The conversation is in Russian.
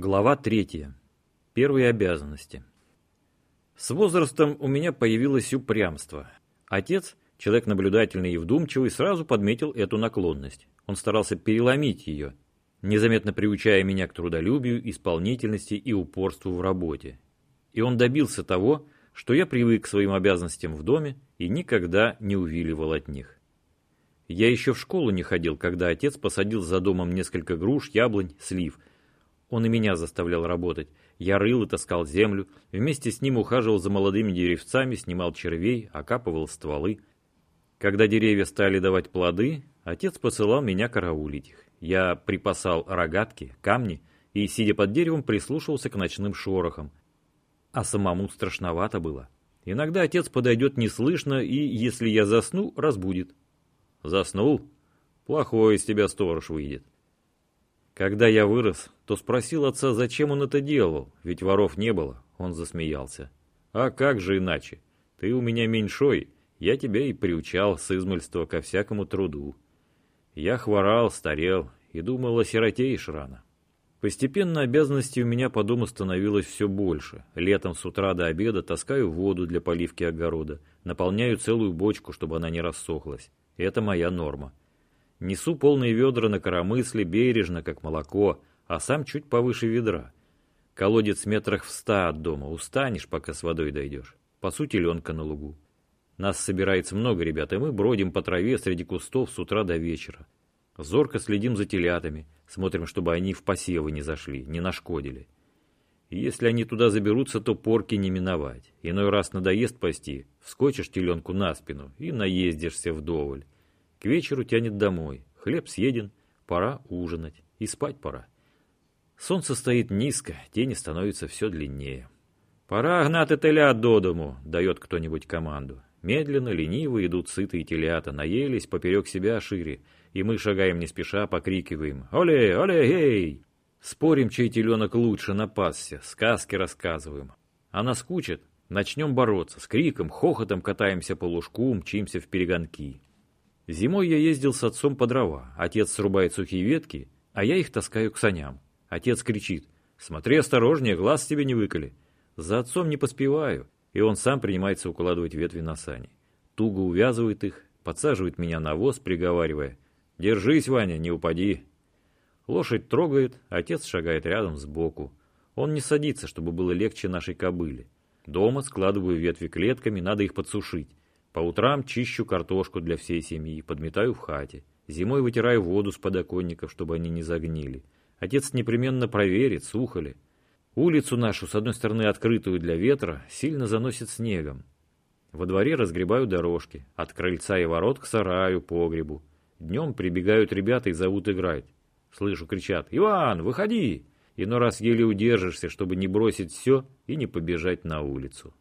Глава третья. Первые обязанности. С возрастом у меня появилось упрямство. Отец, человек наблюдательный и вдумчивый, сразу подметил эту наклонность. Он старался переломить ее, незаметно приучая меня к трудолюбию, исполнительности и упорству в работе. И он добился того, что я привык к своим обязанностям в доме и никогда не увиливал от них. Я еще в школу не ходил, когда отец посадил за домом несколько груш, яблонь, слив – он и меня заставлял работать. Я рыл и таскал землю, вместе с ним ухаживал за молодыми деревцами, снимал червей, окапывал стволы. Когда деревья стали давать плоды, отец посылал меня караулить их. Я припасал рогатки, камни и, сидя под деревом, прислушивался к ночным шорохам. А самому страшновато было. Иногда отец подойдет неслышно и, если я засну, разбудит. Заснул? Плохой из тебя сторож выйдет. Когда я вырос, то спросил отца, зачем он это делал, ведь воров не было. Он засмеялся. «А как же иначе? Ты у меня меньшой, я тебя и приучал с измольства ко всякому труду. Я хворал, старел и думал, осиротеешь рано». Постепенно обязанностей у меня по дому становилось все больше. Летом с утра до обеда таскаю воду для поливки огорода, наполняю целую бочку, чтобы она не рассохлась. Это моя норма. Несу полные ведра на коромысле, бережно, как молоко, а сам чуть повыше ведра. Колодец метрах в ста от дома, устанешь, пока с водой дойдешь. По сути, ленка на лугу. Нас собирается много ребят, и мы бродим по траве среди кустов с утра до вечера. Зорко следим за телятами, смотрим, чтобы они в посевы не зашли, не нашкодили. Если они туда заберутся, то порки не миновать. Иной раз надоест пасти, вскочишь теленку на спину и наездишься вдоволь. К вечеру тянет домой. Хлеб съеден, пора ужинать. И спать пора. Солнце стоит низко, тени становятся все длиннее. «Пора гнать телят до дому», — дает кто-нибудь команду. Медленно, лениво идут сытые телята, наелись поперек себя шире, и мы шагаем не спеша, покрикиваем «Оле, оле, гей!» Спорим, чей теленок лучше напасся, сказки рассказываем. А наскучит, начнем бороться, с криком, хохотом катаемся по лужку, мчимся в перегонки. Зимой я ездил с отцом по дрова. Отец срубает сухие ветки, а я их таскаю к саням. Отец кричит «Смотри осторожнее, глаз тебе не выколи». За отцом не поспеваю, и он сам принимается укладывать ветви на сани. Туго увязывает их, подсаживает меня на воз, приговаривая «Держись, Ваня, не упади». Лошадь трогает, отец шагает рядом сбоку. Он не садится, чтобы было легче нашей кобыле. Дома складываю ветви клетками, надо их подсушить. По утрам чищу картошку для всей семьи, подметаю в хате. Зимой вытираю воду с подоконников, чтобы они не загнили. Отец непременно проверит, сухо ли. Улицу нашу, с одной стороны открытую для ветра, сильно заносит снегом. Во дворе разгребаю дорожки, от крыльца и ворот к сараю, погребу. Днем прибегают ребята и зовут играть. Слышу, кричат «Иван, выходи!» Иной раз еле удержишься, чтобы не бросить все и не побежать на улицу.